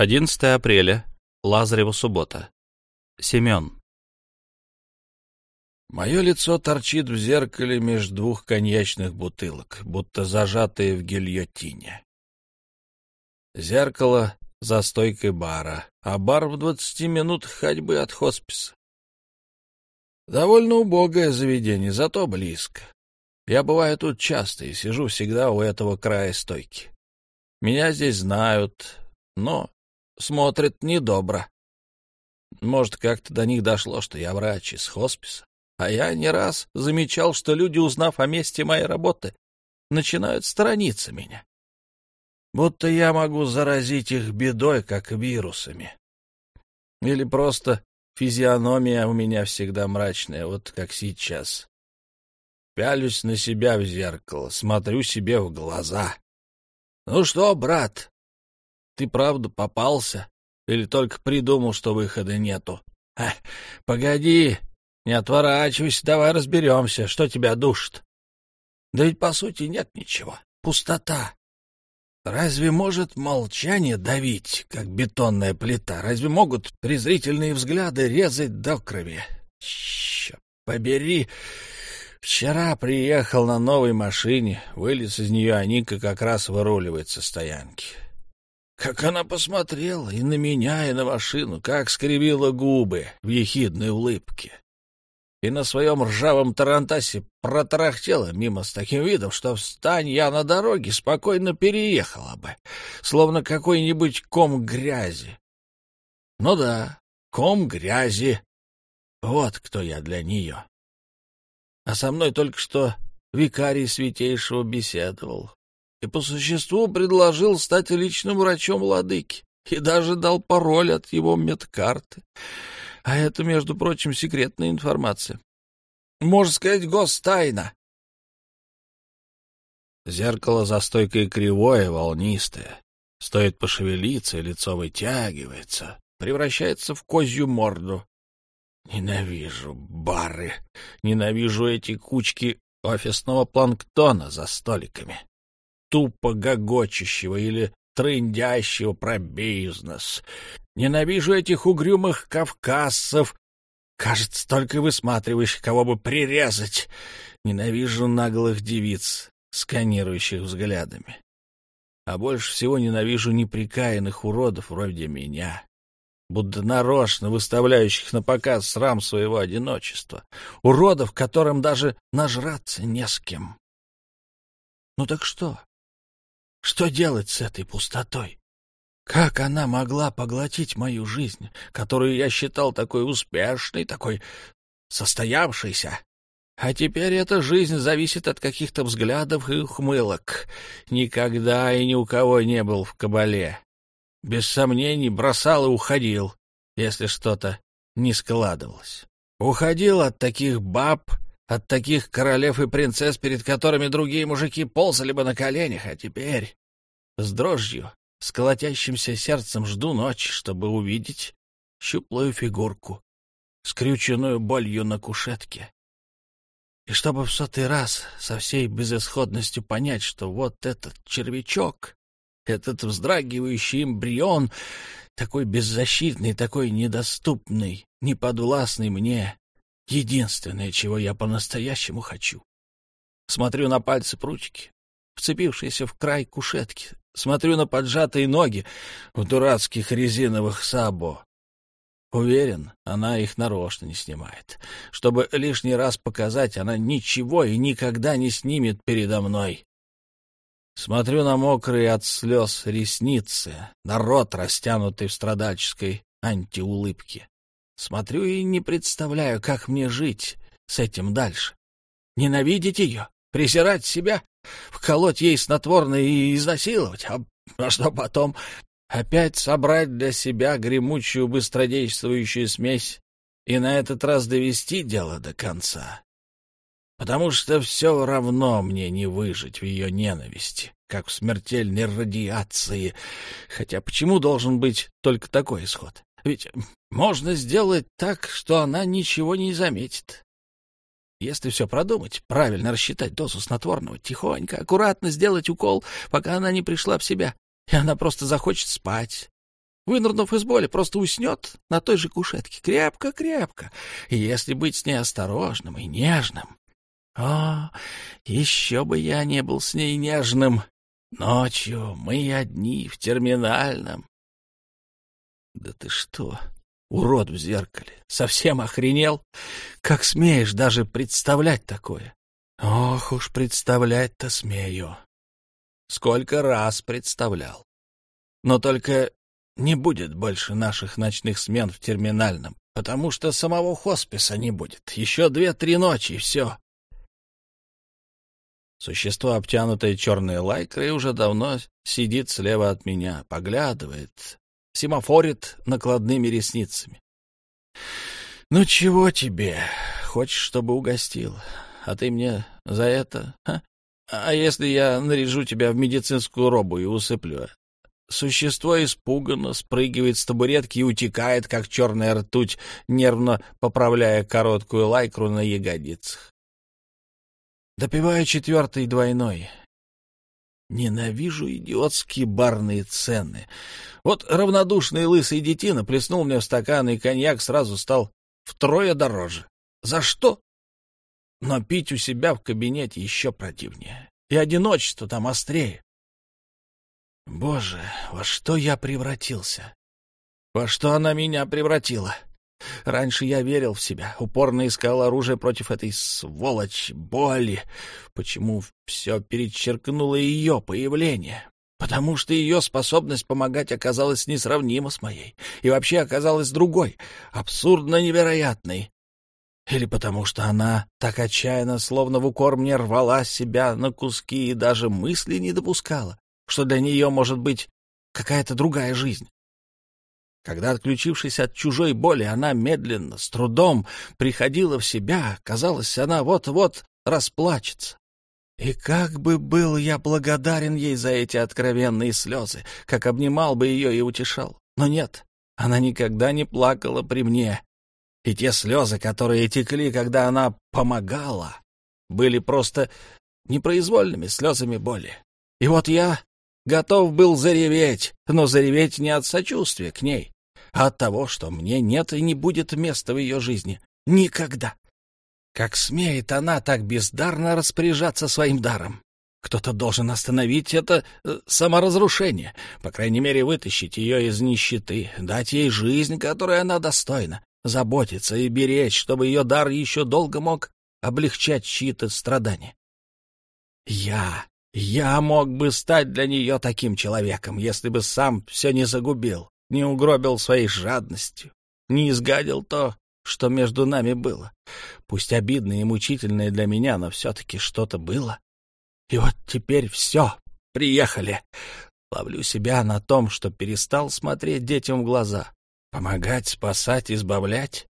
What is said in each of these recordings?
11 апреля. Лазарева суббота. Семен. Мое лицо торчит в зеркале между двух коньячных бутылок, будто зажатые в гильотине. Зеркало за стойкой бара, а бар в двадцати минутах ходьбы от хосписа. Довольно убогое заведение, зато близко. Я бываю тут часто и сижу всегда у этого края стойки. Меня здесь знают, но смотрят недобро. Может, как-то до них дошло, что я врач из хосписа. А я не раз замечал, что люди, узнав о месте моей работы, начинают сторониться меня. Будто я могу заразить их бедой, как вирусами. Или просто физиономия у меня всегда мрачная, вот как сейчас. Пялюсь на себя в зеркало, смотрю себе в глаза. Ну что, брат, ты правда попался? Или только придумал, что выхода нету? А, погоди, не отворачивайся, давай разберемся, что тебя душит. Да ведь, по сути, нет ничего. Пустота. Разве может молчание давить, как бетонная плита? Разве могут презрительные взгляды резать до крови? Черт побери! Вчера приехал на новой машине, вылез из нее, а Ника как раз выруливает со стоянки. Как она посмотрела и на меня, и на машину, как скривила губы в ехидной улыбке. И на своем ржавом тарантасе протарахтела мимо с таким видом, что встань я на дороге, спокойно переехала бы, словно какой-нибудь ком грязи. Ну да, ком грязи. Вот кто я для нее. А со мной только что викарий святейшего беседовал и по существу предложил стать личным врачом владыки и даже дал пароль от его медкарты. А это, между прочим, секретная информация. Можно сказать, гостайна. Зеркало за стойкой кривое, волнистое. Стоит пошевелиться, лицо вытягивается, превращается в козью морду. Ненавижу бары, ненавижу эти кучки офисного планктона за столиками тупо гогочущего или трындящего про бизнес. Ненавижу этих угрюмых кавказцев, кажется, только высматривающих, кого бы прирезать. Ненавижу наглых девиц, сканирующих взглядами. А больше всего ненавижу неприкаянных уродов вроде меня, будто нарочно выставляющих на показ срам своего одиночества, уродов, которым даже нажраться не с кем. Ну так что? Что делать с этой пустотой? Как она могла поглотить мою жизнь, которую я считал такой успешной, такой состоявшейся? А теперь эта жизнь зависит от каких-то взглядов и ухмылок. Никогда и ни у кого не был в кабале. Без сомнений бросал и уходил, если что-то не складывалось. Уходил от таких баб, от таких королев и принцесс, перед которыми другие мужики ползали бы на коленях, а теперь с дрожью, с колотящимся сердцем жду ночи, чтобы увидеть щуплую фигурку, скрюченную болью на кушетке. И чтобы в сотый раз со всей безысходностью понять, что вот этот червячок, этот вздрагивающий эмбрион, такой беззащитный, такой недоступный, неподвластный мне, Единственное, чего я по-настоящему хочу. Смотрю на пальцы прутики, вцепившиеся в край кушетки. Смотрю на поджатые ноги в дурацких резиновых сабо. Уверен, она их нарочно не снимает. Чтобы лишний раз показать, она ничего и никогда не снимет передо мной. Смотрю на мокрые от слез ресницы, на рот, растянутый в страдальческой антиулыбке. Смотрю и не представляю, как мне жить с этим дальше. Ненавидеть ее, презирать себя, вколоть ей снотворное и изнасиловать, а, а что потом? Опять собрать для себя гремучую быстродействующую смесь и на этот раз довести дело до конца. Потому что все равно мне не выжить в ее ненависти, как в смертельной радиации. Хотя почему должен быть только такой исход? Ведь можно сделать так, что она ничего не заметит. Если все продумать, правильно рассчитать дозу снотворного, тихонько, аккуратно сделать укол, пока она не пришла в себя, и она просто захочет спать. вынырнув из боли, просто уснет на той же кушетке крепко-крепко, и если быть с ней осторожным и нежным. О, еще бы я не был с ней нежным. Ночью мы одни в терминальном. Да ты что, урод в зеркале, совсем охренел? Как смеешь даже представлять такое? Ох уж представлять-то смею. Сколько раз представлял. Но только не будет больше наших ночных смен в терминальном, потому что самого хосписа не будет. Еще две-три ночи, и все. Существо, обтянутое черной лайкрой, уже давно сидит слева от меня, поглядывает, семафорит накладными ресницами. «Ну чего тебе? Хочешь, чтобы угостил? А ты мне за это? А, а если я наряжу тебя в медицинскую робу и усыплю? Существо испуганно спрыгивает с табуретки и утекает, как черная ртуть, нервно поправляя короткую лайкру на ягодицах. Допиваю четвертый двойной. Ненавижу идиотские барные цены. Вот равнодушный лысый детина плеснул мне в стакан, и коньяк сразу стал втрое дороже. За что? Но пить у себя в кабинете еще противнее. И одиночество там острее. Боже, во что я превратился? Во что она меня превратила? Раньше я верил в себя, упорно искал оружие против этой сволочи, боли. Почему все перечеркнуло ее появление? Потому что ее способность помогать оказалась несравнима с моей, и вообще оказалась другой, абсурдно невероятной. Или потому что она так отчаянно, словно в укор мне рвала себя на куски и даже мысли не допускала, что для нее может быть какая-то другая жизнь. Когда, отключившись от чужой боли, она медленно, с трудом приходила в себя, казалось, она вот-вот расплачется. И как бы был я благодарен ей за эти откровенные слезы, как обнимал бы ее и утешал. Но нет, она никогда не плакала при мне. И те слезы, которые текли, когда она помогала, были просто непроизвольными слезами боли. И вот я Готов был зареветь, но зареветь не от сочувствия к ней, а от того, что мне нет и не будет места в ее жизни. Никогда. Как смеет она так бездарно распоряжаться своим даром? Кто-то должен остановить это э, саморазрушение, по крайней мере, вытащить ее из нищеты, дать ей жизнь, которой она достойна, заботиться и беречь, чтобы ее дар еще долго мог облегчать чьи-то страдания. Я я мог бы стать для нее таким человеком, если бы сам все не загубил, не угробил своей жадностью, не изгадил то, что между нами было. Пусть обидное и мучительное для меня, но все-таки что-то было. И вот теперь все, приехали. Ловлю себя на том, что перестал смотреть детям в глаза. Помогать, спасать, избавлять.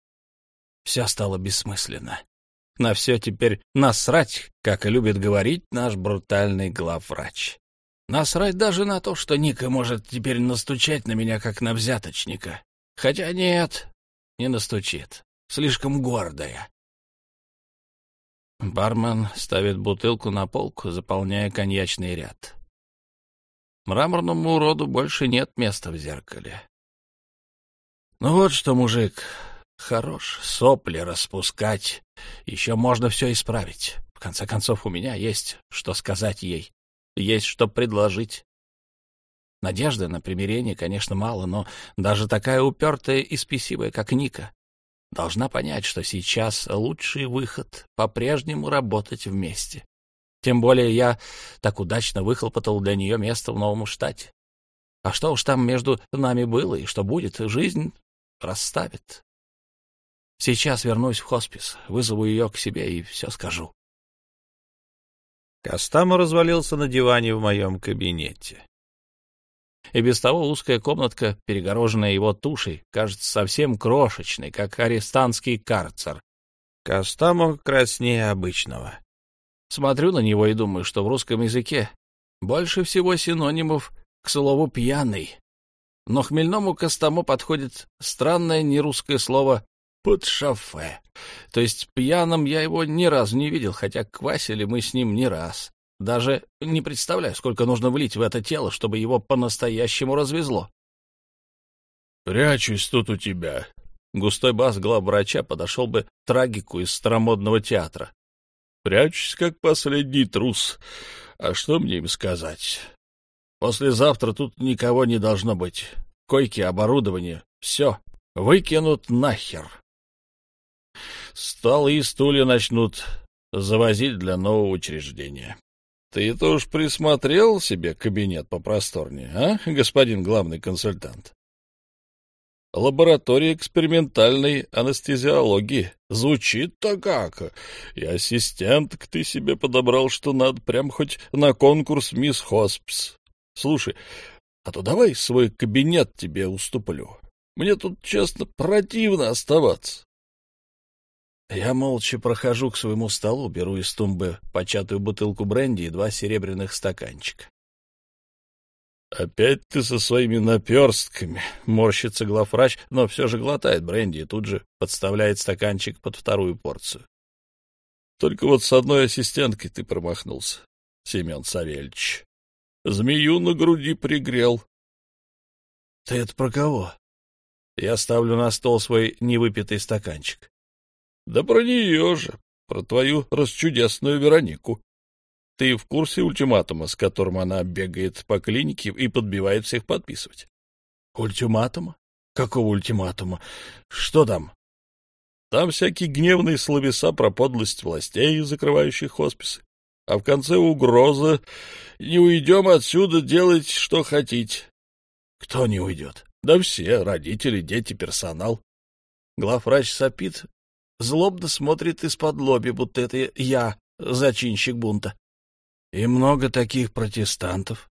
Все стало бессмысленно. На все теперь насрать, как и любит говорить наш брутальный главврач. Насрать даже на то, что Ника может теперь настучать на меня, как на взяточника. Хотя нет, не настучит. Слишком гордая. Бармен ставит бутылку на полку, заполняя коньячный ряд. Мраморному уроду больше нет места в зеркале. Ну вот что, мужик, Хорош сопли распускать. Еще можно все исправить. В конце концов, у меня есть что сказать ей. Есть что предложить. Надежды на примирение, конечно, мало, но даже такая упертая и спесивая, как Ника, должна понять, что сейчас лучший выход — по-прежнему работать вместе. Тем более я так удачно выхлопотал для нее место в новом штате. А что уж там между нами было и что будет, жизнь расставит. Сейчас вернусь в хоспис, вызову ее к себе и все скажу. Костамо развалился на диване в моем кабинете. И без того узкая комнатка, перегороженная его тушей, кажется совсем крошечной, как арестантский карцер. Костамо краснее обычного. Смотрю на него и думаю, что в русском языке больше всего синонимов к слову «пьяный». Но хмельному Костамо подходит странное нерусское слово под шофе. То есть пьяным я его ни разу не видел, хотя квасили мы с ним не раз. Даже не представляю, сколько нужно влить в это тело, чтобы его по-настоящему развезло. Прячусь тут у тебя. Густой бас главврача подошел бы трагику из старомодного театра. Прячусь, как последний трус. А что мне им сказать? Послезавтра тут никого не должно быть. Койки, оборудование — все. Выкинут нахер. Столы и стулья начнут завозить для нового учреждения. Ты-то уж присмотрел себе кабинет попросторнее, а, господин главный консультант? Лаборатория экспериментальной анестезиологии. Звучит-то как. И ассистенток ты себе подобрал, что надо, прям хоть на конкурс мисс Хоспс. Слушай, а то давай свой кабинет тебе уступлю. Мне тут, честно, противно оставаться. Я молча прохожу к своему столу, беру из тумбы початую бутылку бренди и два серебряных стаканчика. — Опять ты со своими наперстками, — морщится главврач, но все же глотает бренди и тут же подставляет стаканчик под вторую порцию. — Только вот с одной ассистенткой ты промахнулся, Семен Савельевич. Змею на груди пригрел. — Ты это про кого? Я ставлю на стол свой невыпитый стаканчик. Да про нее же, про твою расчудесную Веронику. Ты в курсе ультиматума, с которым она бегает по клинике и подбивает всех подписывать? Ультиматума? Какого ультиматума? Что там? Там всякие гневные словеса про подлость властей, закрывающих хосписы. А в конце угроза «Не уйдем отсюда, делать, что хотите». Кто не уйдет? Да все, родители, дети, персонал. Главврач сопит, злобно смотрит из-под лоби, будто это я, зачинщик бунта. И много таких протестантов.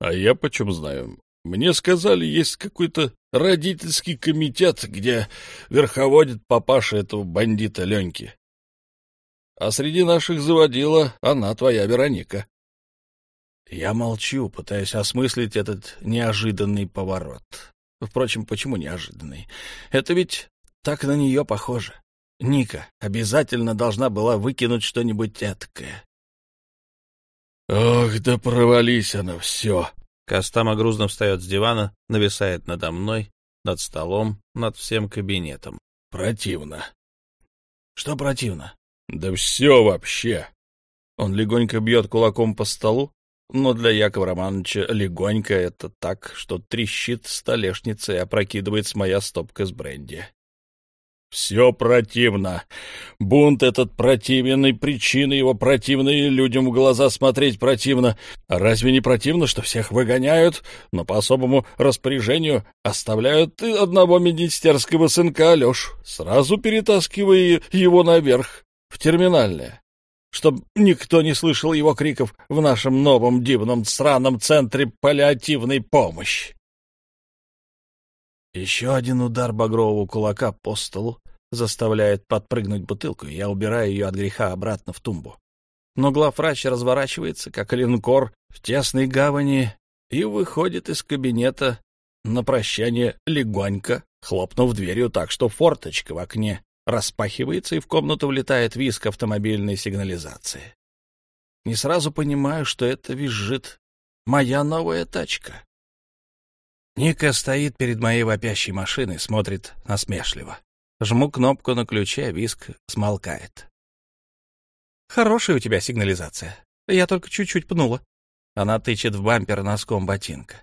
А я почем знаю? Мне сказали, есть какой-то родительский комитет, где верховодит папаша этого бандита Леньки. А среди наших заводила она, твоя Вероника. Я молчу, пытаясь осмыслить этот неожиданный поворот. Впрочем, почему неожиданный? Это ведь так на нее похоже. Ника обязательно должна была выкинуть что-нибудь эткое. «Ох, да провались она все!» Костама грузно встает с дивана, нависает надо мной, над столом, над всем кабинетом. «Противно». «Что противно?» «Да все вообще!» Он легонько бьет кулаком по столу, но для Якова Романовича легонько это так, что трещит столешница и опрокидывается моя стопка с бренди. Все противно. Бунт этот противен, и причины его противные, людям в глаза смотреть противно. Разве не противно, что всех выгоняют, но по особому распоряжению оставляют одного министерского сынка Алешу, сразу перетаскивая его наверх, в терминальное, чтобы никто не слышал его криков в нашем новом дивном сраном центре паллиативной помощи? Еще один удар багрового кулака по столу заставляет подпрыгнуть бутылку, я убираю ее от греха обратно в тумбу. Но главврач разворачивается, как линкор в тесной гавани, и выходит из кабинета на прощание легонько, хлопнув дверью так, что форточка в окне распахивается, и в комнату влетает виск автомобильной сигнализации. Не сразу понимаю, что это визжит моя новая тачка. Ника стоит перед моей вопящей машиной, смотрит насмешливо. Жму кнопку на ключе, виск смолкает. «Хорошая у тебя сигнализация. Я только чуть-чуть пнула». Она тычет в бампер носком ботинка.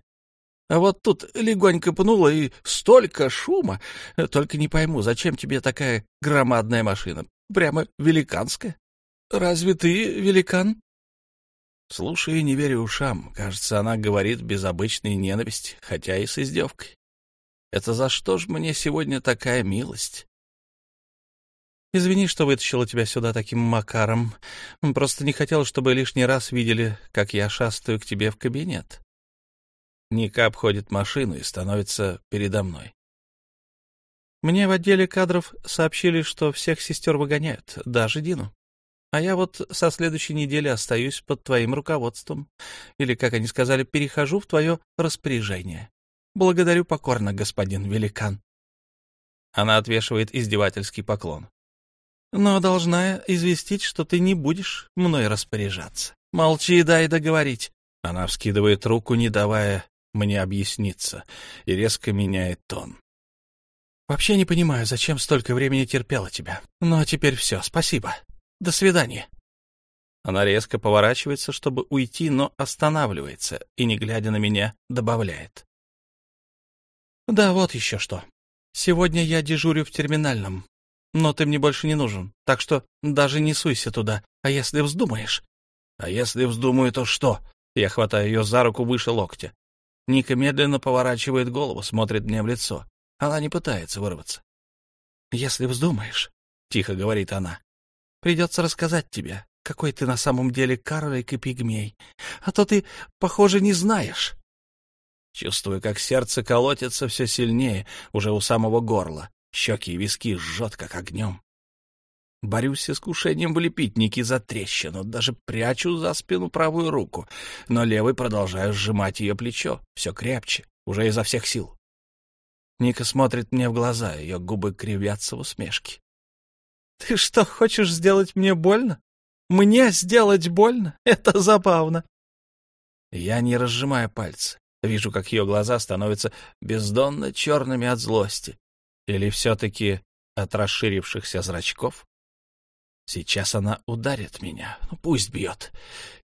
А вот тут легонько пнула, и столько шума. Только не пойму, зачем тебе такая громадная машина? Прямо великанская. Разве ты великан? Слушай и не верю ушам. Кажется, она говорит без обычной ненависти, хотя и с издевкой. Это за что ж мне сегодня такая милость? Извини, что вытащила тебя сюда таким макаром. Просто не хотел, чтобы лишний раз видели, как я шастаю к тебе в кабинет. Ника обходит машину и становится передо мной. Мне в отделе кадров сообщили, что всех сестер выгоняют, даже Дину. А я вот со следующей недели остаюсь под твоим руководством. Или, как они сказали, перехожу в твое распоряжение. Благодарю покорно, господин великан. Она отвешивает издевательский поклон. Но должна известить, что ты не будешь мной распоряжаться. Молчи и дай договорить. Она вскидывает руку, не давая мне объясниться, и резко меняет тон. «Вообще не понимаю, зачем столько времени терпела тебя. Но теперь все, спасибо. До свидания». Она резко поворачивается, чтобы уйти, но останавливается и, не глядя на меня, добавляет. «Да, вот еще что. Сегодня я дежурю в терминальном, но ты мне больше не нужен, так что даже не суйся туда, а если вздумаешь...» «А если вздумаю, то что?» Я хватаю ее за руку выше локтя. Ника медленно поворачивает голову, смотрит мне в лицо. Она не пытается вырваться. «Если вздумаешь», — тихо говорит она, — «придется рассказать тебе, какой ты на самом деле карлик и пигмей. А то ты, похоже, не знаешь». Чувствую, как сердце колотится все сильнее, уже у самого горла. Щеки и виски жжет, как огнем. Борюсь с искушением влепить Ники за трещину, даже прячу за спину правую руку, но левой продолжаю сжимать ее плечо, все крепче, уже изо всех сил. Ника смотрит мне в глаза, ее губы кривятся в усмешке. — Ты что, хочешь сделать мне больно? Мне сделать больно? Это забавно. Я не разжимаю пальцы. Вижу, как ее глаза становятся бездонно черными от злости. Или все-таки от расширившихся зрачков? Сейчас она ударит меня. Ну, пусть бьет.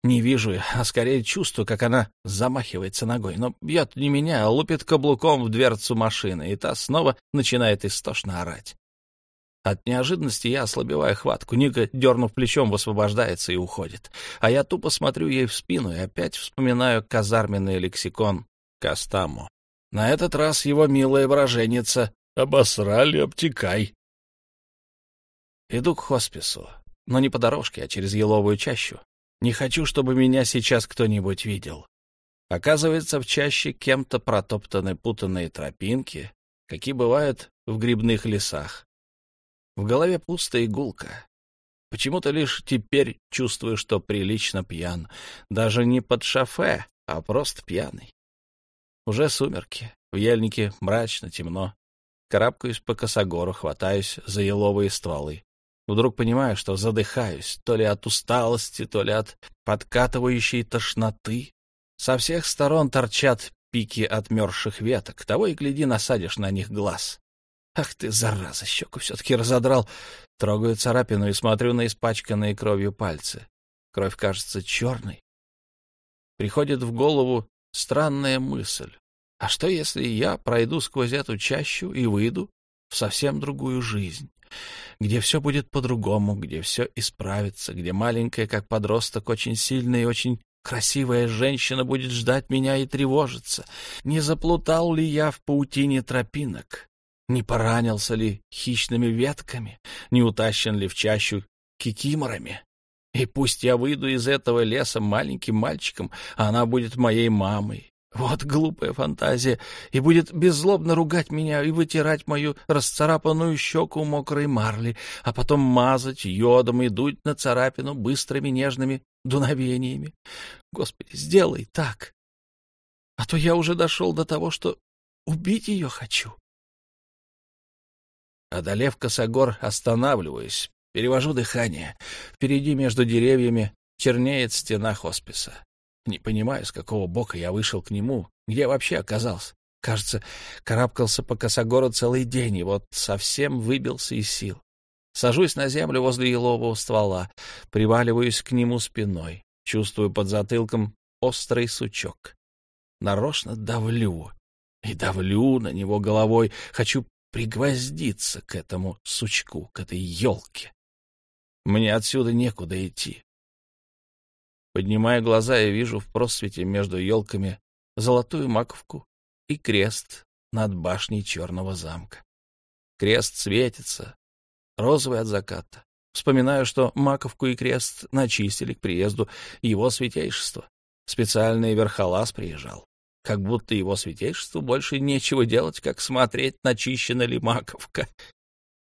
Не вижу, а скорее чувствую, как она замахивается ногой. Но бьет не меня, а лупит каблуком в дверцу машины, и та снова начинает истошно орать. От неожиданности я ослабеваю хватку. Ника, дернув плечом, высвобождается и уходит. А я тупо смотрю ей в спину и опять вспоминаю казарменный лексикон Кастамо. На этот раз его милая выраженница «обосрали, обтекай». Иду к хоспису, но не по дорожке, а через еловую чащу. Не хочу, чтобы меня сейчас кто-нибудь видел. Оказывается, в чаще кем-то протоптаны путанные тропинки, какие бывают в грибных лесах. В голове пусто и. Почему-то лишь теперь чувствую, что прилично пьян. Даже не под шофе, а просто пьяный. Уже сумерки. В ельнике мрачно, темно. Карабкаюсь по косогору, хватаюсь за еловые стволы. Вдруг понимаю, что задыхаюсь, то ли от усталости, то ли от подкатывающей тошноты. Со всех сторон торчат пики отмерзших веток, того и гляди, насадишь на них глаз. Ах ты, зараза, щеку все-таки разодрал. Трогаю царапину и смотрю на испачканные кровью пальцы. Кровь кажется черной. Приходит в голову странная мысль. А что, если я пройду сквозь эту чащу и выйду в совсем другую жизнь? где все будет по-другому, где все исправится, где маленькая, как подросток, очень сильная и очень красивая женщина будет ждать меня и тревожиться. Не заплутал ли я в паутине тропинок? Не поранился ли хищными ветками? Не утащен ли в чащу кикиморами? И пусть я выйду из этого леса маленьким мальчиком, а она будет моей мамой, вот глупая фантазия. И будет беззлобно ругать меня и вытирать мою расцарапанную щеку мокрой марли, а потом мазать йодом и дуть на царапину быстрыми нежными дуновениями. Господи, сделай так. А то я уже дошел до того, что убить ее хочу. Одолев косогор, останавливаюсь, перевожу дыхание. Впереди между деревьями чернеет стена хосписа. Не понимаю, с какого бока я вышел к нему, где вообще оказался. Кажется, карабкался по косогору целый день и вот совсем выбился из сил. Сажусь на землю возле елового ствола, приваливаюсь к нему спиной, чувствую под затылком острый сучок. Нарочно давлю и давлю на него головой, хочу пригвоздиться к этому сучку, к этой елке. Мне отсюда некуда идти. Поднимая глаза, я вижу в просвете между елками золотую маковку и крест над башней черного замка. Крест светится, розовый от заката. Вспоминаю, что маковку и крест начистили к приезду его святейшества. Специальный верхолаз приезжал. Как будто его святейшеству больше нечего делать, как смотреть, начищена ли маковка.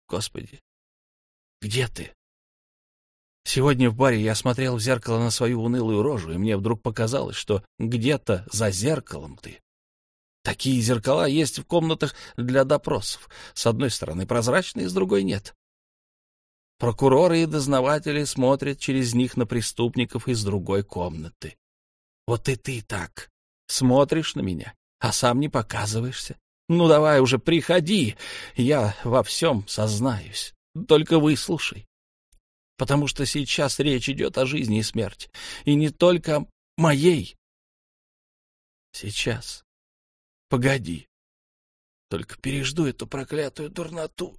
Господи, где ты? Сегодня в баре я смотрел в зеркало на свою унылую рожу, и мне вдруг показалось, что где-то за зеркалом ты. Такие зеркала есть в комнатах для допросов. С одной стороны прозрачные, с другой нет. Прокуроры и дознаватели смотрят через них на преступников из другой комнаты. Вот и ты так смотришь на меня, а сам не показываешься. Ну, давай уже, приходи, я во всем сознаюсь, только выслушай. Потому что сейчас речь идет о жизни и смерти, и не только моей. Сейчас. Погоди. Только пережду эту проклятую дурноту.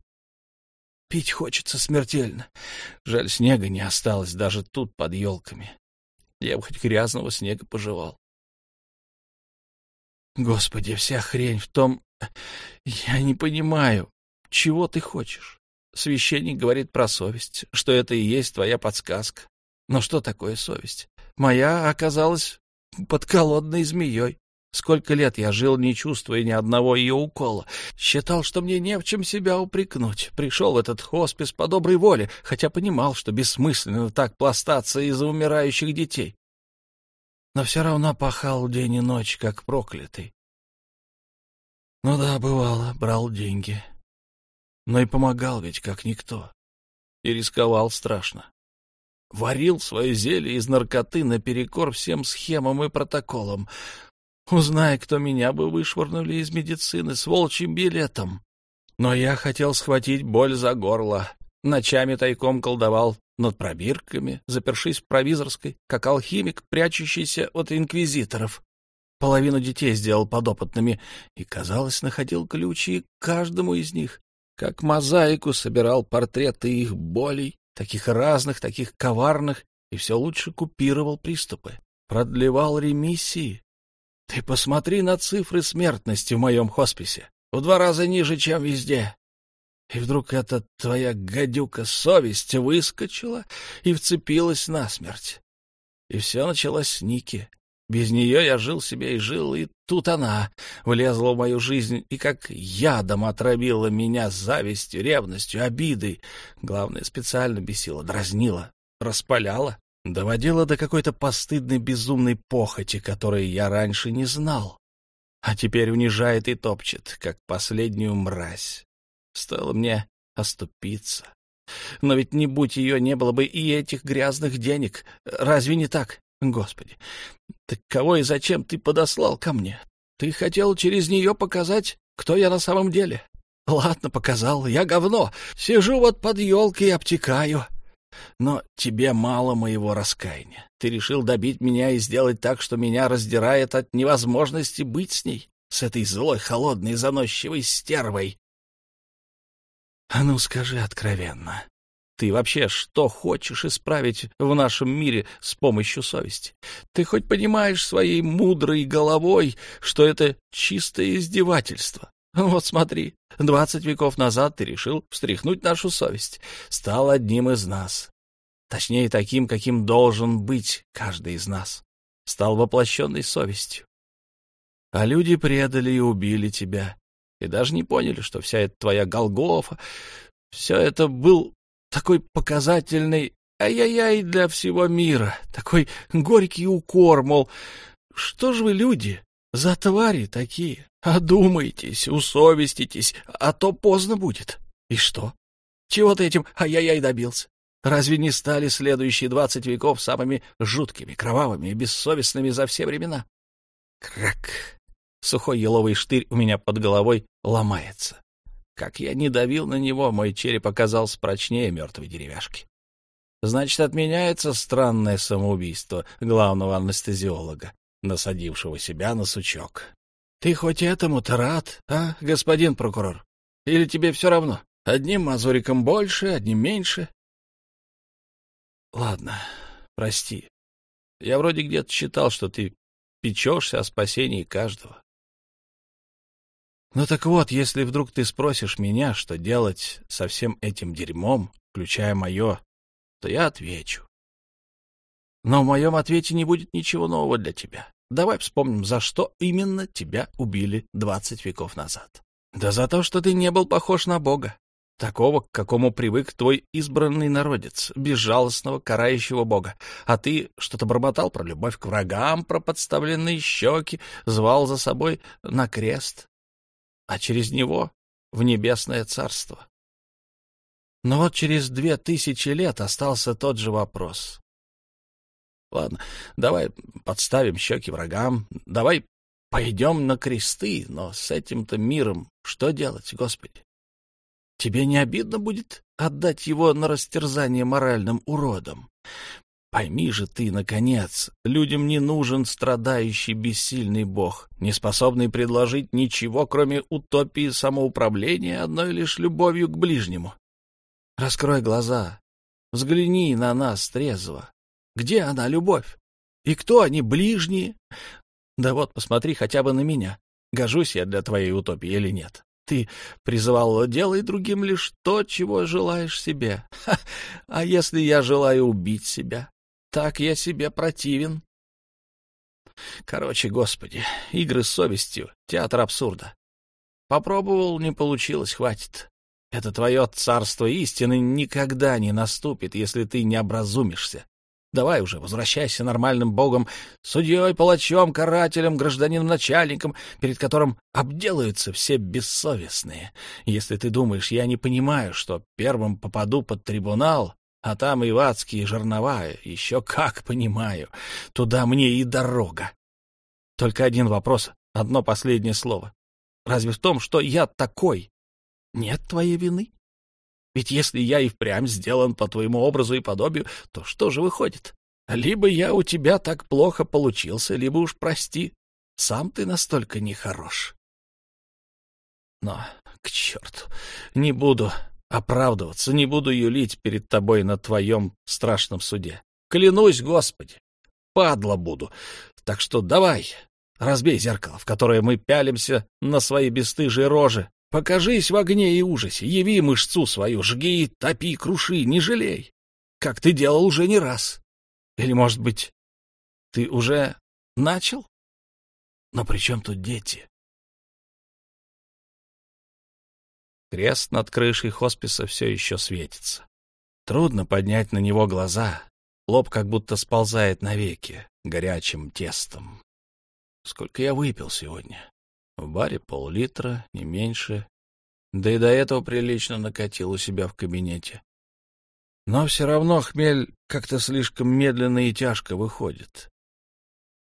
Пить хочется смертельно. Жаль, снега не осталось даже тут, под елками. Я бы хоть грязного снега пожевал. Господи, вся хрень в том... Я не понимаю, чего ты хочешь. Священник говорит про совесть, что это и есть твоя подсказка. Но что такое совесть? Моя оказалась подколодной змеей. Сколько лет я жил, не чувствуя ни одного ее укола. Считал, что мне не в чем себя упрекнуть. Пришел этот хоспис по доброй воле, хотя понимал, что бессмысленно так пластаться из-за умирающих детей. Но все равно пахал день и ночь, как проклятый. Ну да, бывало, брал деньги. Но и помогал ведь, как никто. И рисковал страшно. Варил свое зелье из наркоты наперекор всем схемам и протоколам. Узнай, кто меня бы вышвырнули из медицины с волчьим билетом. Но я хотел схватить боль за горло. Ночами тайком колдовал над пробирками, запершись в провизорской, как алхимик, прячущийся от инквизиторов. Половину детей сделал подопытными и, казалось, находил ключи каждому из них. Как мозаику собирал портреты их болей, таких разных, таких коварных, и все лучше купировал приступы, продлевал ремиссии, ты посмотри на цифры смертности в моем хосписе. В два раза ниже, чем везде. И вдруг эта твоя гадюка совесть выскочила и вцепилась насмерть. И все началось с Ники. Без нее я жил себе и жил, и тут она влезла в мою жизнь и как ядом отравила меня завистью, ревностью, обидой. Главное, специально бесила, дразнила, распаляла доводила до какой-то постыдной безумной похоти, которой я раньше не знал, а теперь унижает и топчет, как последнюю мразь. Стоило мне оступиться. Но ведь не будь ее, не было бы и этих грязных денег. Разве не так? Господи, так кого и зачем ты подослал ко мне? Ты хотел через нее показать, кто я на самом деле? Ладно, показал, я говно. Сижу вот под елкой и обтекаю. Но тебе мало моего раскаяния. Ты решил добить меня и сделать так, что меня раздирает от невозможности быть с ней, с этой злой, холодной, заносчивой стервой. А ну скажи откровенно, ты вообще что хочешь исправить в нашем мире с помощью совести? Ты хоть понимаешь своей мудрой головой, что это чистое издевательство? Вот смотри, двадцать веков назад ты решил встряхнуть нашу совесть, стал одним из нас. Точнее, таким, каким должен быть каждый из нас. Стал воплощенной совестью. А люди предали и убили тебя, и даже не поняли, что вся эта твоя Голгофа, все это был такой показательный ай-яй-яй для всего мира, такой горький укор, мол, что же вы, люди, за твари такие? Одумайтесь, усовеститесь, а то поздно будет. И что? Чего ты этим ай-яй-яй добился? Разве не стали следующие двадцать веков самыми жуткими, кровавыми и бессовестными за все времена? Крак! Сухой еловый штырь у меня под головой ломается. Как я не давил на него, мой череп оказался прочнее мертвой деревяшки. Значит, отменяется странное самоубийство главного анестезиолога, насадившего себя на сучок. Ты хоть этому-то рад, а, господин прокурор? Или тебе все равно? Одним мазуриком больше, одним меньше, Ладно, прости. Я вроде где-то читал, что ты печешься о спасении каждого. Ну так вот, если вдруг ты спросишь меня, что делать со всем этим дерьмом, включая мое, то я отвечу. Но в моем ответе не будет ничего нового для тебя. Давай вспомним, за что именно тебя убили двадцать веков назад. Да за то, что ты не был похож на Бога такого, к какому привык твой избранный народец, безжалостного, карающего бога. А ты что-то бормотал про любовь к врагам, про подставленные щеки, звал за собой на крест, а через него в небесное царство. Но вот через две тысячи лет остался тот же вопрос. Ладно, давай подставим щеки врагам, давай Пойдем на кресты, но с этим-то миром что делать, Господи? Тебе не обидно будет отдать его на растерзание моральным уродам? Пойми же ты, наконец, людям не нужен страдающий бессильный бог, не способный предложить ничего, кроме утопии самоуправления одной лишь любовью к ближнему. Раскрой глаза, взгляни на нас трезво. Где она, любовь? И кто они, ближние? Да вот, посмотри хотя бы на меня. Гожусь я для твоей утопии или нет? Ты призывал «делай другим лишь то, чего желаешь себе». Ха, а если я желаю убить себя? Так я себе противен. Короче, господи, игры с совестью, театр абсурда. Попробовал, не получилось, хватит. Это твое царство истины никогда не наступит, если ты не образумишься. Давай уже, возвращайся нормальным богом, судьей, палачом, карателем, гражданином, начальником, перед которым обделаются все бессовестные. Если ты думаешь, я не понимаю, что первым попаду под трибунал, а там и в адские жернова, еще как понимаю, туда мне и дорога. Только один вопрос, одно последнее слово. Разве в том, что я такой, нет твоей вины? Ведь если я и впрямь сделан по твоему образу и подобию, то что же выходит? Либо я у тебя так плохо получился, либо уж прости, сам ты настолько нехорош. Но, к черту, не буду оправдываться, не буду юлить перед тобой на твоем страшном суде. Клянусь, Господи, падла буду. Так что давай, разбей зеркало, в которое мы пялимся на свои бесстыжие рожи, Покажись в огне и ужасе, яви мышцу свою, жги, топи, круши, не жалей, как ты делал уже не раз. Или, может быть, ты уже начал? Но при чем тут дети? Крест над крышей хосписа все еще светится. Трудно поднять на него глаза, лоб как будто сползает навеки горячим тестом. Сколько я выпил сегодня? В баре пол-литра, не меньше, да и до этого прилично накатил у себя в кабинете. Но все равно хмель как-то слишком медленно и тяжко выходит.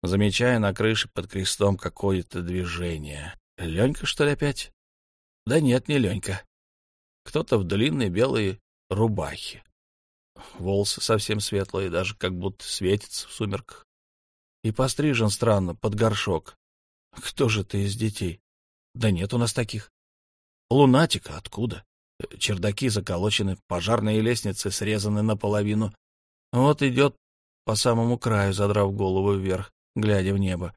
Замечая на крыше под крестом какое-то движение. Ленька, что ли, опять? Да нет, не Ленька. Кто-то в длинной белой рубахе. Волосы совсем светлые, даже как будто светятся в сумерках. И пострижен странно, под горшок. Кто же ты из детей? Да нет у нас таких. Лунатика откуда? Чердаки заколочены, пожарные лестницы срезаны наполовину. Вот идет по самому краю, задрав голову вверх, глядя в небо.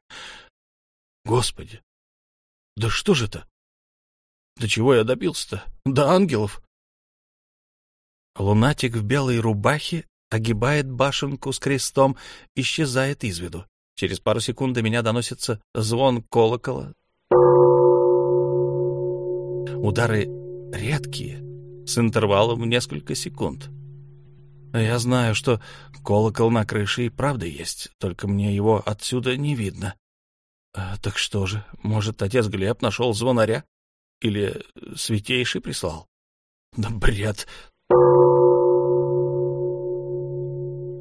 Господи! Да что же это? До чего я добился-то? До ангелов! Лунатик в белой рубахе огибает башенку с крестом, исчезает из виду. Через пару секунд до меня доносится звон колокола, Удары редкие, с интервалом в несколько секунд. Я знаю, что колокол на крыше и правда есть, только мне его отсюда не видно. А, так что же, может, отец Глеб нашел звонаря? Или святейший прислал? Да бред!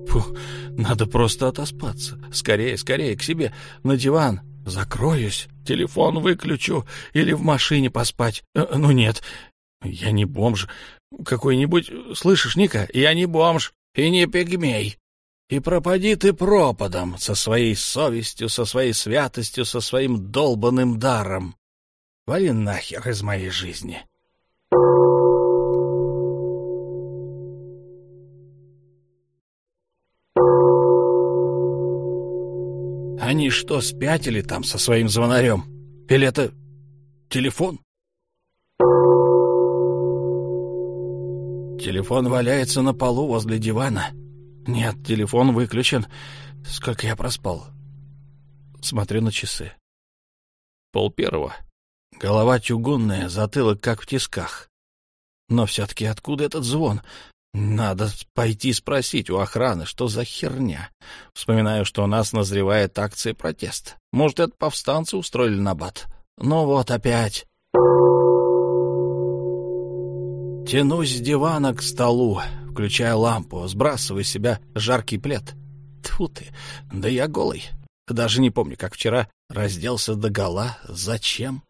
Фу, надо просто отоспаться. Скорее, скорее, к себе, на диван. Закроюсь, телефон выключу или в машине поспать. Э, ну нет, я не бомж. Какой-нибудь... Слышишь, Ника, я не бомж и не пигмей. И пропади ты пропадом со своей совестью, со своей святостью, со своим долбанным даром. Вали нахер из моей жизни. Они что, спятили там со своим звонарем? Или это телефон? Телефон валяется на полу возле дивана. Нет, телефон выключен. Сколько я проспал? Смотрю на часы. Пол первого. Голова чугунная, затылок как в тисках. Но все-таки откуда этот звон? Надо пойти спросить у охраны, что за херня. Вспоминаю, что у нас назревает акция протеста. Может, это повстанцы устроили набат. Ну вот опять. Тянусь с дивана к столу, включая лампу, сбрасываю с себя жаркий плед. Тьфу ты, да я голый. Даже не помню, как вчера Разделся догола. Зачем?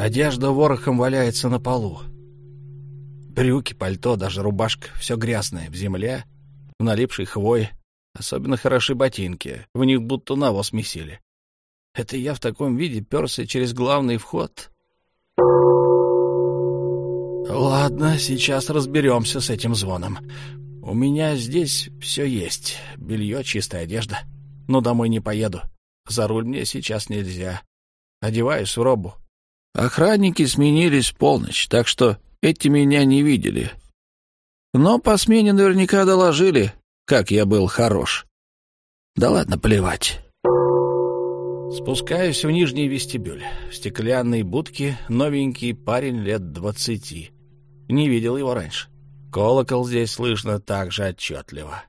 Одежда ворохом валяется на полу. Брюки, пальто, даже рубашка — все грязное, в земле, в налипшей хвое. Особенно хороши ботинки, в них будто навоз месили. Это я в таком виде перся через главный вход. Ладно, сейчас разберемся с этим звоном. У меня здесь все есть. Белье, чистая одежда. Но домой не поеду. За руль мне сейчас нельзя. Одеваюсь в робу. Охранники сменились в полночь, так что эти меня не видели. Но по смене наверняка доложили, как я был хорош. Да ладно, плевать. Спускаюсь в нижний вестибюль. В стеклянной будке новенький парень лет двадцати. Не видел его раньше. Колокол здесь слышно так же отчетливо.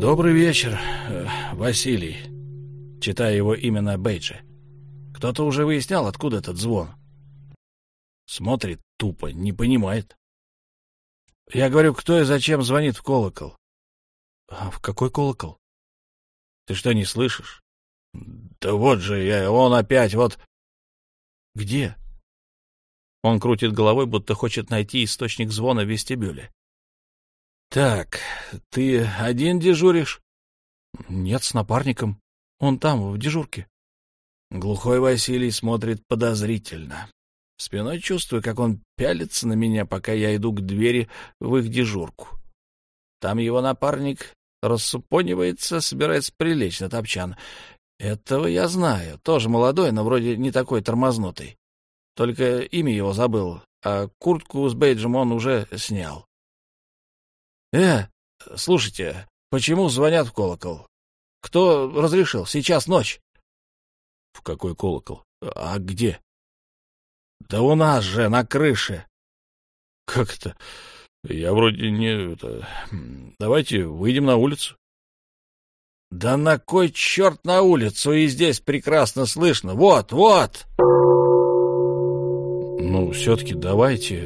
«Добрый вечер, э, Василий», — читаю его имя на бейджи. Кто-то уже выяснял, откуда этот звон. Смотрит тупо, не понимает. Я говорю, кто и зачем звонит в колокол? А в какой колокол? Ты что, не слышишь? Да вот же я, он опять, вот... Где? Он крутит головой, будто хочет найти источник звона в вестибюле. Так, ты один дежуришь? Нет, с напарником. Он там, в дежурке. Глухой Василий смотрит подозрительно. Спиной чувствую, как он пялится на меня, пока я иду к двери в их дежурку. Там его напарник рассупонивается, собирается прилечь на топчан. Этого я знаю. Тоже молодой, но вроде не такой тормознутый. Только имя его забыл, а куртку с бейджем он уже снял. — Э, слушайте, почему звонят в колокол? Кто разрешил? Сейчас ночь. — В какой колокол? А где? — Да у нас же, на крыше. — Как это? Я вроде не... Это... Давайте выйдем на улицу. — Да на кой черт на улицу? И здесь прекрасно слышно. Вот, вот! Ну, все-таки давайте...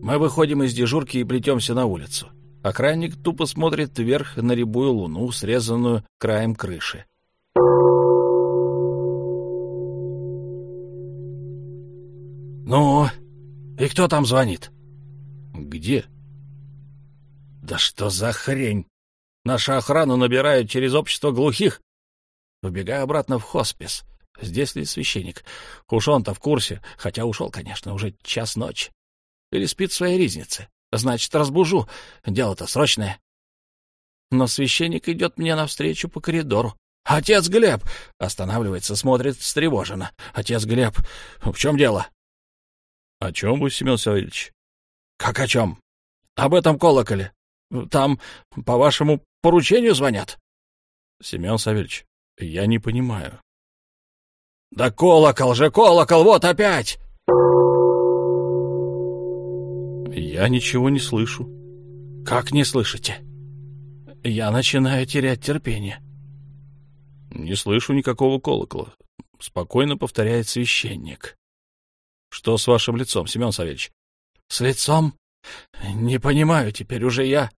Мы выходим из дежурки и плетемся на улицу. Охранник тупо смотрит вверх на рябую луну, срезанную краем крыши. «Ну, и кто там звонит?» «Где?» «Да что за хрень? Нашу охрану набирают через общество глухих?» Выбегаю обратно в хоспис. Здесь ли священник? Уж он-то в курсе, хотя ушел, конечно, уже час ночи. Или спит в своей ризнице. Значит, разбужу. Дело-то срочное. Но священник идет мне навстречу по коридору. «Отец Глеб!» — останавливается, смотрит встревоженно. «Отец Глеб, в чем дело?» — О чем вы, Семен Савельевич? — Как о чем? — Об этом колоколе. Там, по вашему поручению звонят. — Семен Савельевич, я не понимаю. — Да колокол же, колокол, вот опять! Я ничего не слышу. — Как не слышите? Я начинаю терять терпение. — Не слышу никакого колокола. Спокойно повторяет священник. Что с вашим лицом, Семен Савельевич? — С лицом? Не понимаю теперь уже я.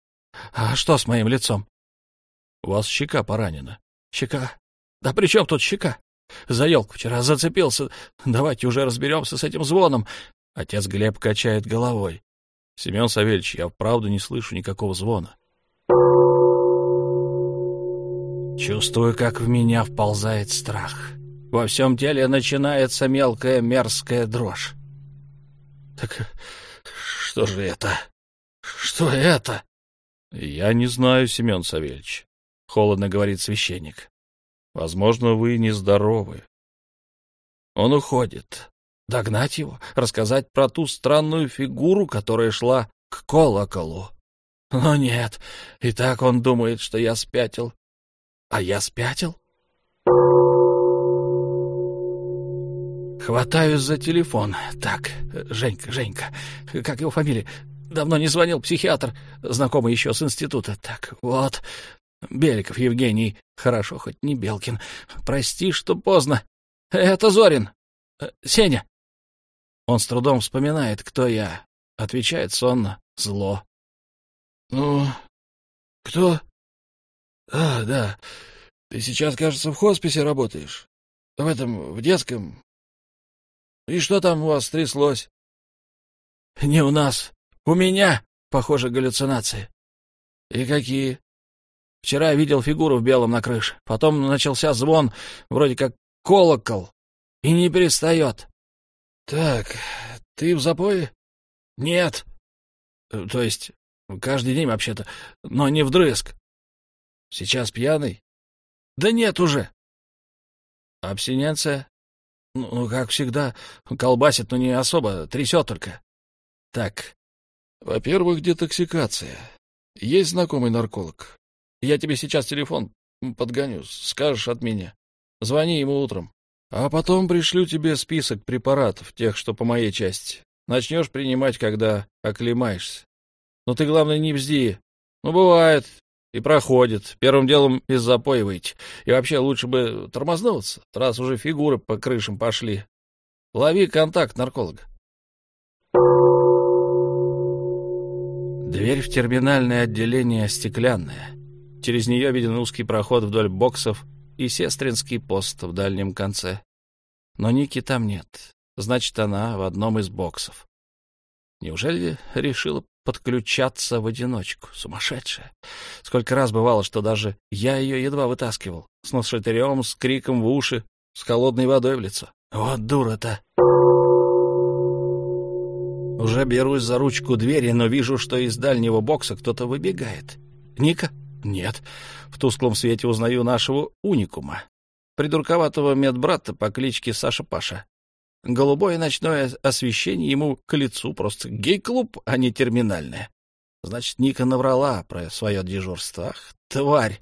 А что с моим лицом? — У вас щека поранена. — Щека? Да при чем тут щека? За елку вчера зацепился. Давайте уже разберемся с этим звоном. Отец Глеб качает головой. — Семен Савельевич, я вправду не слышу никакого звона. Чувствую, как в меня вползает страх. Во всем теле начинается мелкая мерзкая дрожь. Так что же это? Что это? Я не знаю, Семен Савельевич, холодно говорит священник. Возможно, вы нездоровы. Он уходит. Догнать его, рассказать про ту странную фигуру, которая шла к колоколу. Но нет, и так он думает, что я спятил. А я спятил? Хватаюсь за телефон. Так, Женька, Женька, как его фамилия? Давно не звонил психиатр, знакомый еще с института. Так, вот, Беликов Евгений. Хорошо, хоть не Белкин. Прости, что поздно. Это Зорин. Сеня. Он с трудом вспоминает, кто я. Отвечает сонно, зло. Ну, — Кто? — А, да. Ты сейчас, кажется, в хосписе работаешь. В этом, в детском. И что там у вас тряслось? — Не у нас. У меня, похоже, галлюцинации. — И какие? Вчера видел фигуру в белом на крыше. Потом начался звон, вроде как колокол, и не перестает. — Так, ты в запое? — Нет. — То есть каждый день вообще-то, но не вдрызг. — Сейчас пьяный? — Да нет уже. — Абстиненция? Ну, ну, как всегда, колбасит, но не особо, трясет только. — Так, во-первых, детоксикация. Есть знакомый нарколог? Я тебе сейчас телефон подгоню, скажешь от меня. Звони ему утром. А потом пришлю тебе список препаратов, тех, что по моей части. Начнешь принимать, когда оклемаешься. Но ты, главное, не бзди. Ну, бывает, и проходит. Первым делом из запоя выйти. И вообще лучше бы тормознуться, раз уже фигуры по крышам пошли. Лови контакт нарколога. Дверь в терминальное отделение стеклянная. Через нее виден узкий проход вдоль боксов и сестринский пост в дальнем конце. Но Ники там нет. Значит, она в одном из боксов. Неужели решила подключаться в одиночку? Сумасшедшая. Сколько раз бывало, что даже я ее едва вытаскивал. С нашатырем, с криком в уши, с холодной водой в лицо. Вот дура-то. Уже берусь за ручку двери, но вижу, что из дальнего бокса кто-то выбегает. Ника? Нет. В тусклом свете узнаю нашего уникума. Придурковатого медбрата по кличке Саша Паша. Голубое ночное освещение ему к лицу, просто гей-клуб, а не терминальное. Значит, Ника наврала про свое дежурство. Ах, тварь!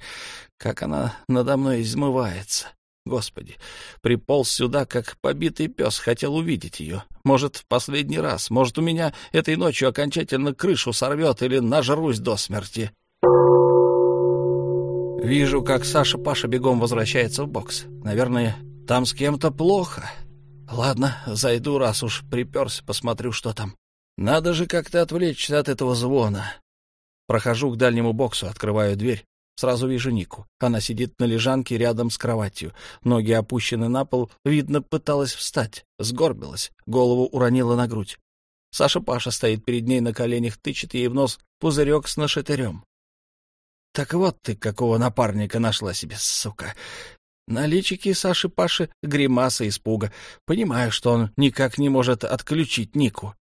Как она надо мной измывается. Господи, приполз сюда, как побитый пес, хотел увидеть ее. Может, в последний раз. Может, у меня этой ночью окончательно крышу сорвет или нажрусь до смерти. Вижу, как Саша Паша бегом возвращается в бокс. Наверное, там с кем-то плохо. Ладно, зайду, раз уж приперся, посмотрю, что там. Надо же как-то отвлечься от этого звона. Прохожу к дальнему боксу, открываю дверь. Сразу вижу Нику. Она сидит на лежанке рядом с кроватью. Ноги опущены на пол. Видно, пыталась встать. Сгорбилась. Голову уронила на грудь. Саша Паша стоит перед ней на коленях, тычет ей в нос пузырек с нашатырем. Так вот ты какого напарника нашла себе, сука. На личике Саши Паши гримаса испуга. Понимаю, что он никак не может отключить Нику.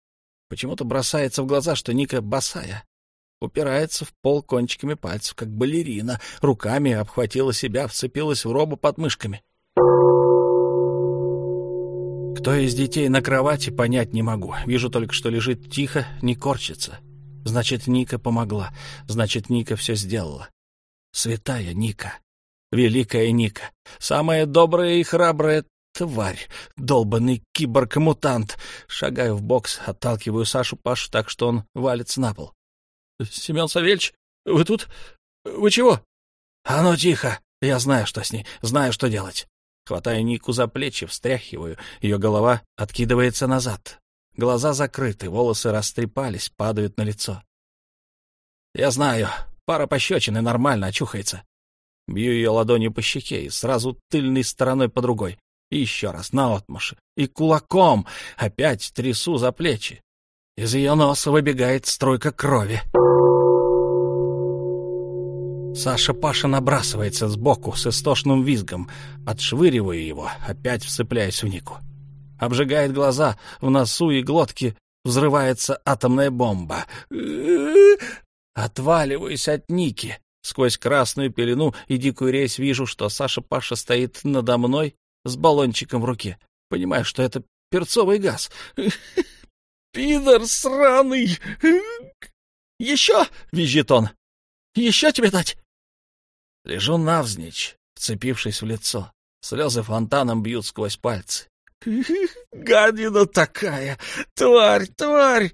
Почему-то бросается в глаза, что Ника босая. Упирается в пол кончиками пальцев, как балерина. Руками обхватила себя, вцепилась в робу под мышками. Кто из детей на кровати, понять не могу. Вижу только, что лежит тихо, не корчится. Значит, Ника помогла. Значит, Ника все сделала. Святая Ника. Великая Ника. Самая добрая и храбрая тварь. Долбанный киборг-мутант. Шагаю в бокс, отталкиваю Сашу Пашу так, что он валится на пол. — Семен Савельевич, вы тут? Вы чего? — А ну тихо. Я знаю, что с ней. Знаю, что делать. Хватаю Нику за плечи, встряхиваю. Ее голова откидывается назад. Глаза закрыты, волосы растрепались, падают на лицо. Я знаю, пара пощечин и нормально очухается. Бью ее ладонью по щеке и сразу тыльной стороной по другой. И еще раз, наотмашь. И кулаком опять трясу за плечи. Из ее носа выбегает струйка крови. Саша Паша набрасывается сбоку с истошным визгом. Отшвыриваю его, опять вцепляясь в Нику обжигает глаза, в носу и глотке взрывается атомная бомба. Отваливаюсь от Ники. Сквозь красную пелену и дикую резь вижу, что Саша Паша стоит надо мной с баллончиком в руке. Понимаю, что это перцовый газ. «Пидор сраный! Еще!» — визжит он. «Еще тебе дать?» Лежу навзничь, вцепившись в лицо. Слезы фонтаном бьют сквозь пальцы. «Гадина такая! Тварь, тварь!»